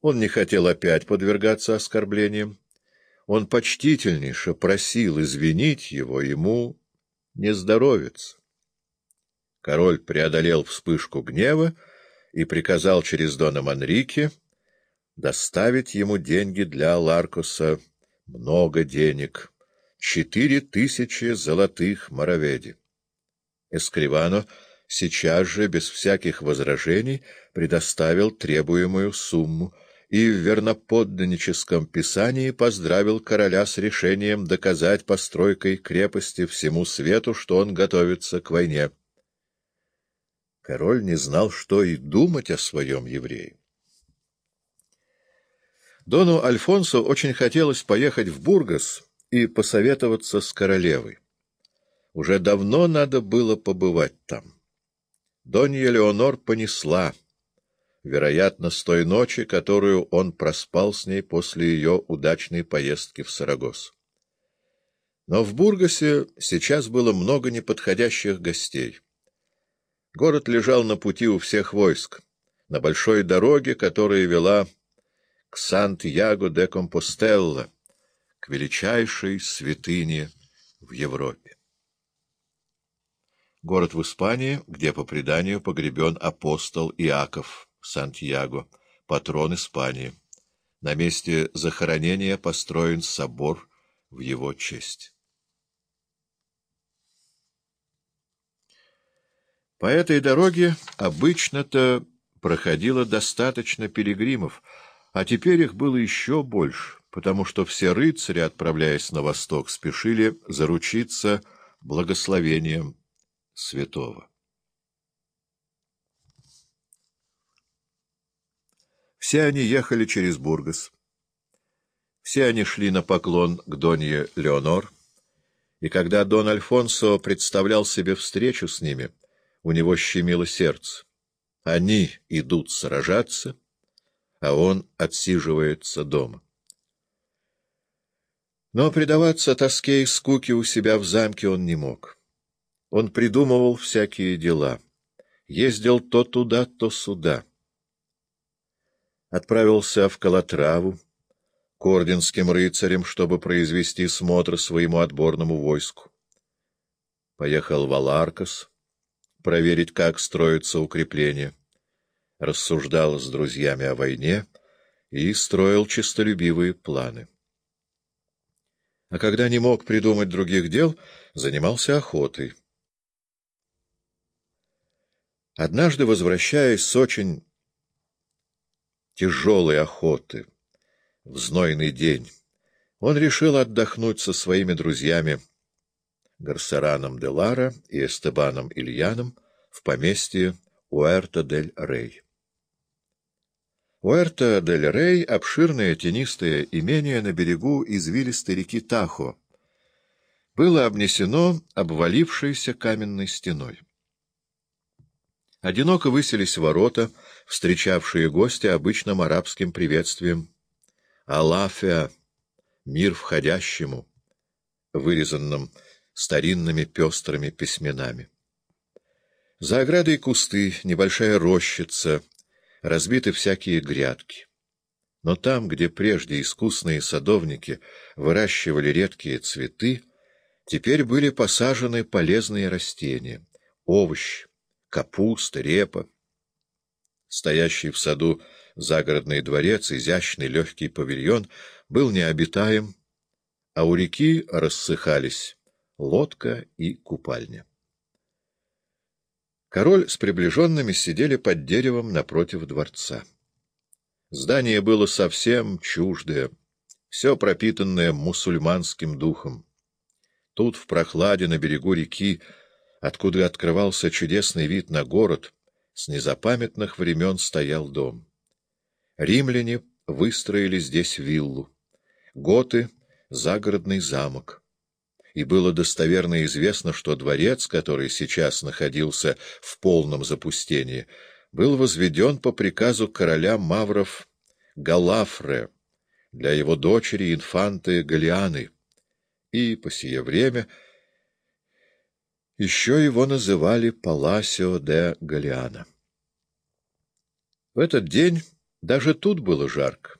Он не хотел опять подвергаться оскорблениям. Он почтительнейше просил извинить его, ему не здоровится. Король преодолел вспышку гнева и приказал через Дона Манрике доставить ему деньги для Ларкуса, много денег, четыре тысячи золотых мороведи. Эскривано сейчас же, без всяких возражений, предоставил требуемую сумму и в верноподданническом писании поздравил короля с решением доказать постройкой крепости всему свету, что он готовится к войне. Король не знал, что и думать о своем еврее. Дону Альфонсо очень хотелось поехать в Бургас и посоветоваться с королевой. Уже давно надо было побывать там. Донья Леонор понесла, вероятно, с той ночи, которую он проспал с ней после ее удачной поездки в Сарагос. Но в Бургасе сейчас было много неподходящих гостей. Город лежал на пути у всех войск, на большой дороге, которая вела к Сант-Яго де Компостелло, к величайшей святыне в Европе. Город в Испании, где, по преданию, погребен апостол Иаков, Сантьяго, патрон Испании. На месте захоронения построен собор в его честь. По этой дороге обычно-то проходило достаточно пилигримов, а теперь их было еще больше, потому что все рыцари, отправляясь на восток, спешили заручиться благословением святого. Все они ехали через Бургас. Все они шли на поклон к Донье Леонор, и когда Дон Альфонсо представлял себе встречу с ними — у него щемило сердце. Они идут сражаться, а он отсиживается дома. Но предаваться тоске и скуке у себя в замке он не мог. Он придумывал всякие дела. Ездил то туда, то сюда. Отправился в Калатраву к орденским рыцарям, чтобы произвести смотр своему отборному войску. Поехал в Аларкас проверить, как строятся укрепления. Рассуждал с друзьями о войне и строил честолюбивые планы. А когда не мог придумать других дел, занимался охотой. Однажды, возвращаясь с очень тяжелой охоты в знойный день, он решил отдохнуть со своими друзьями Гарсараном де Лара и Эстебаном Ильяном в поместье Уэрта-дель-Рей. Уэрта-дель-Рей — обширное тенистое имение на берегу извилистой реки Тахо. Было обнесено обвалившейся каменной стеной. Одиноко высились ворота, встречавшие гостя обычным арабским приветствием. «Алафия! Мир входящему!» вырезанным старинными пестрыми письменами. За оградой кусты, небольшая рощица, разбиты всякие грядки. Но там, где прежде искусные садовники выращивали редкие цветы, теперь были посажены полезные растения — овощи, капуста, репа. Стоящий в саду загородный дворец, изящный легкий павильон, был необитаем, а у реки рассыхались лодка и купальня. Король с приближенными сидели под деревом напротив дворца. Здание было совсем чуждое, все пропитанное мусульманским духом. Тут, в прохладе на берегу реки, откуда открывался чудесный вид на город, с незапамятных времен стоял дом. Римляне выстроили здесь виллу, готы — загородный замок и было достоверно известно, что дворец, который сейчас находился в полном запустении, был возведен по приказу короля Мавров Галафре для его дочери инфанты Галианы, и по сие время еще его называли Паласио де Галиана. В этот день Даже тут было жарко.